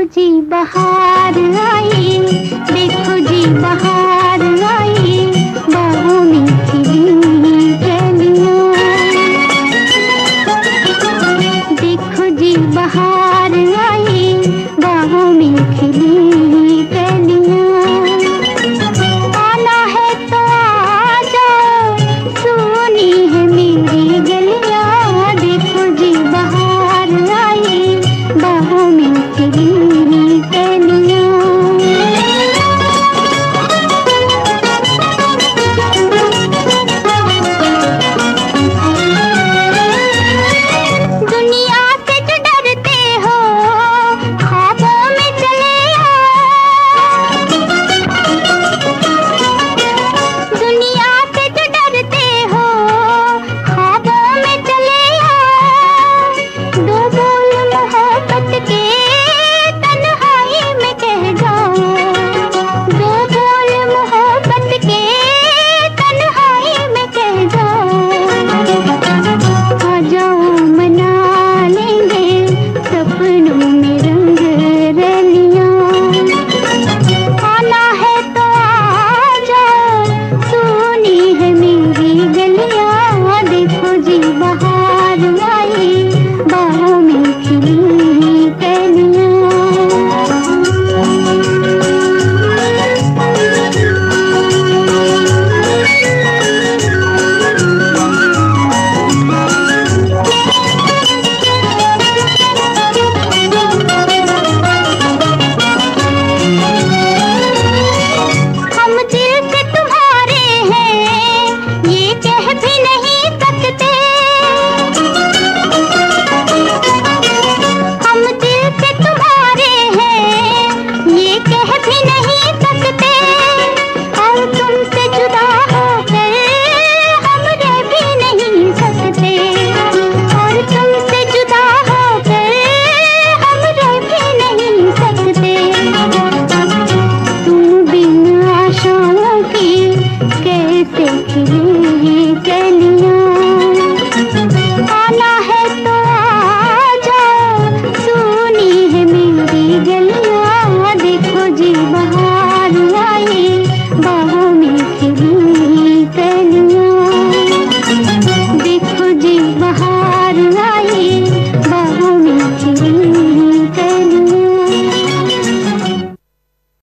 देखो जी बहार आई देखो जी बहार